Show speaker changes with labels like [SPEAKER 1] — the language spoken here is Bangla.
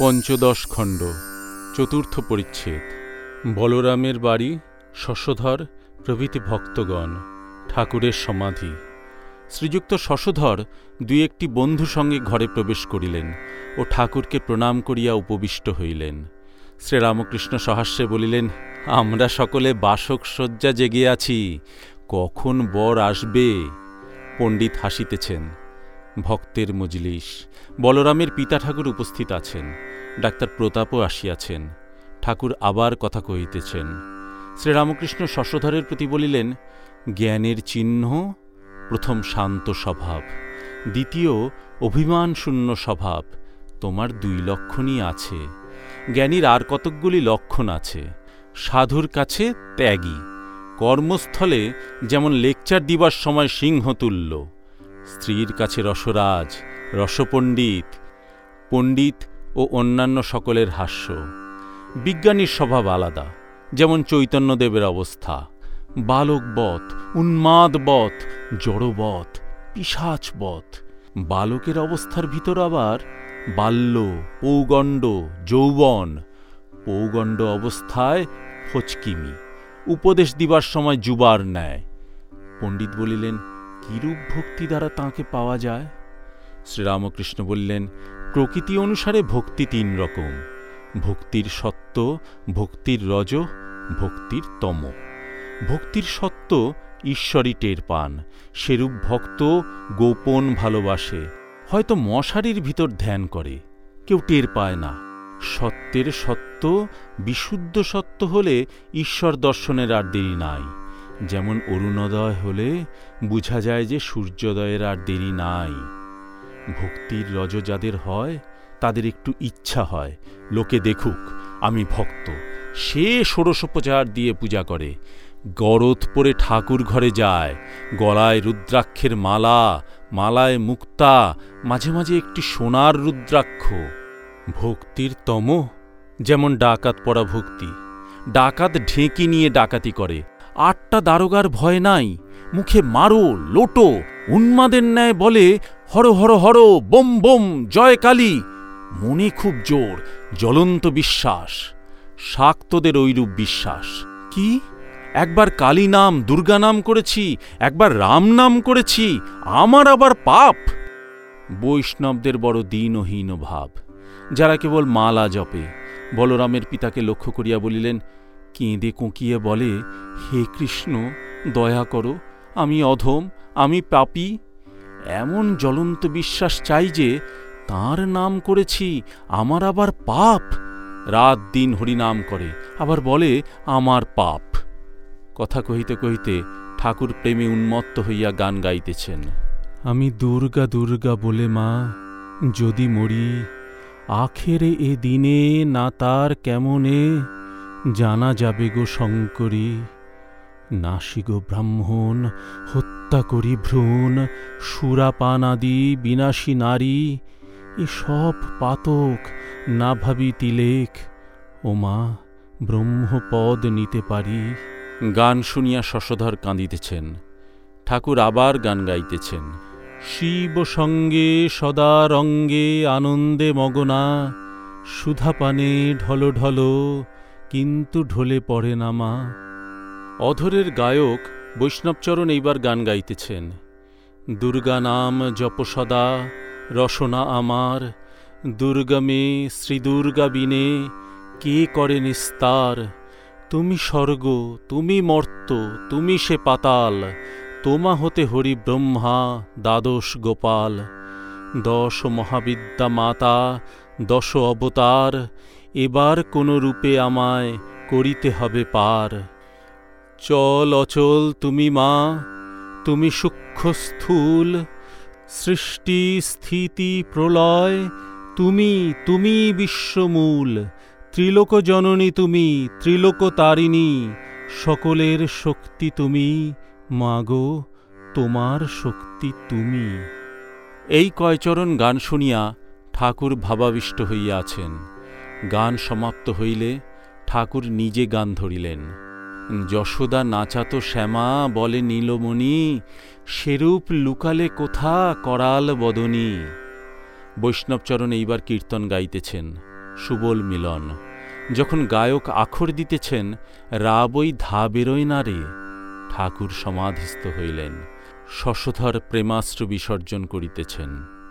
[SPEAKER 1] পঞ্চদশ খণ্ড, চতুর্থ পরিচ্ছেদ। বলরামের বাড়ি, শশধর, প্রভৃতি ভক্তগণ, ঠাকুরের সমাধি। শ্রীযুক্ত শশধর দুই একটি বন্ধু সঙ্গে ঘরে প্রবেশ করিলেন ও ঠাকুরকে প্রণাম করিয়া উপবিষ্ট হইলেন। শ্রীরামকৃষ্ণ সহাস্যে বলিলেন, আমরা সকলে বাসক শয্যা জেগে আছি, কখন বর আসবে? পণ্ডিত হাসিতেছেন ভক্তের মজলিস। বলরামের পিতা ঠাকুর উপস্থিত আছেন। ডাক্তার প্রতাপও আসিয়াছেন। ঠাকুর আবার কথা কহিতেছেন। শ্রীরামকৃষ্ণ শশধরের প্রতি বলিলেন, জ্ঞানের চিহ্ন, প্রথম শান্ত স্বভাব। দ্বিতীয়, অভিমান শূন্য স্বভাব। তোমার দুই লক্ষণই আছে। জ্ঞানীর আর কতকগুলি লক্ষণ আছে। সাধুর কাছে ত্যাগী। কর্মস্থলে যেমন লেকচার দিবার সময় সিংহতুল্য স্ত্রীর কাছে রসরাজ, রসপণ্ডিত, পণ্ডিত ও অন্যান্য সকলের হাস্য। বিজ্ঞানীর স্বভাব আলাদা, যেমন চৈতন্যদেবের অবস্থা। বালকবৎ উন্মাদবৎ জড়বৎ পিসাচবৎ বালকের অবস্থার ভিতর আবার বাল্য, পৌগণ্ড, যৌবন। পৌগণ্ড অবস্থায় ফচকিমি। উপদেশ দিবার সময় যুবার ন্যায় পণ্ডিত বলিলেন কিরূপ ভক্তি দ্বারা তাঁকে পাওয়া যায়? শ্রীরামকৃষ্ণ বললেন, প্রকৃতি অনুসারে ভক্তি তিন রকম, ভক্তির সত্য ভক্তির রজ, ভক্তির তম। ভক্তির সত্য ঈশ্বরই টের পান, সেরূপ ভক্ত গোপন ভালোবাসে, হয়তো মশারির ভিতর ধ্যান করে, কেউ টের পায় না। সত্যের সত্য বিশুদ্ধ সত্য হলে ঈশ্বর দর্শনের আর দেরি নাই। যেমন অরুণোদয় হলে বুঝা যায় যে সূর্যোদয়ের আর দেরি নাই। ভক্তির রজ যাদের হয়, তাদের একটু ইচ্ছা হয়। লোকে দেখুক, আমি ভক্ত। সে ষোড়শোপচার দিয়ে পূজা করে। গরদ পরে ঠাকুর ঘরে যায়। গলায় রুদ্রাক্ষের মালা, মালায় মুক্তা, মাঝে মাঝে একটি সোনার রুদ্রাক্ষ। ভক্তির তম, যেমন ডাকাত পড়া ভক্তি। ডাকাত ঢেঁকি নিয়ে ডাকাতি করে। আটটা দারোগার ভয় নাই, মুখে মারো, লোটো, উন্মাদের ন্যায় বলে, হর হর হর, বোম বোম, জয় কালী। মনে খুব জোর, জ্বলন্ত বিশ্বাস, শাক্তদের ঐরূপ বিশ্বাস। কি? একবার কালী নাম, দুর্গা নাম করেছি, একবার রাম নাম করেছি, আমার আবার পাপ। বৈষ্ণবদের বড় দীনহীন ভাব, যারা কেবল মালা জপে, বলরামের পিতাকে লক্ষ্য করিয়া বলিলেন কেঁদে কোঁকিয়ে বলে, হে কৃষ্ণ, দয়া করো, আমি অধম, আমি পাপী। এমন জ্বলন্ত বিশ্বাস চাই যে, তার নাম করেছি, আমার আবার পাপ। রাত দিন হরিনাম করে, আবার বলে, আমার পাপ। কথা কহিতে কহিতে ঠাকুর প্রেমে উন্মত্ত হইয়া গান গাইতেছেন। আমি দুর্গা দুর্গা বলে, মা, যদি মরি, আখেরে এ দিনে না তার কেমনে জানা যাবে গো শঙ্করী। গো ব্রাহ্মণ হত্যা করি ভ্রূণ সুরাপানাদি বিনাশী নারী এসব পাতক, না ভাবি তিলেক ও মা ব্রহ্মপদ নিতে পারি। গান শুনিয়া শশধর কাঁদিতেছেন, ঠাকুর আবার গান গাইতেছেন। শিব সঙ্গে সদা রঙ্গে আনন্দে মগনা, সুধাপানে ঢলো ঢলো কিন্তু ঢলে পড়ে না মা। অধরের গায়ক বৈষ্ণবচরণ এইবার গান গাইতেছেন। দুর্গা নাম জপ সদা, রসনা আমার। দুর্গমে শ্রীদুর্গা বিনে, কে করে নিস্তার? তুমি স্বর্গ, তুমি মর্ত তুমি সে পাতাল। তোমা হতে হরি ব্রহ্মা, দ্বাদশ গোপাল। দশ মহাবিদ্যা মাতা দশ অবতার এবার কোন রূপে আমায় করিতে হবে পার। চল অচল তুমি মা, তুমি সূক্ষ্ম স্থূল সৃষ্টি, স্থিতি, প্রলয়, তুমি তুমি বিশ্বমূল, ত্রিলোক জননী তুমি, ত্রিলোক তারিণী, সকলের শক্তি তুমি মাগো তোমার শক্তি তুমি। এই কয়চরণ গান শুনিয়া ঠাকুর ভাবাবিষ্ট হইয়া আছেন। গান সমাপ্ত হইলে ঠাকুর নিজে গান ধরিলেন। যশোদা নাচাত শ্যামা বলে, নীলমণি, সেরূপ লুকালে কোথা করাল বদনী? বৈষ্ণবচরণ এইবার কীর্তন গাইতেছেন, সুবল মিলন। যখন গায়ক আখর দিতেছেন, রাবই ধা বেরোয় না রে। ঠাকুর সমাধিস্থ হইলেন। শশধর প্রেমাস্ত্র বিসর্জন করিতেছেন।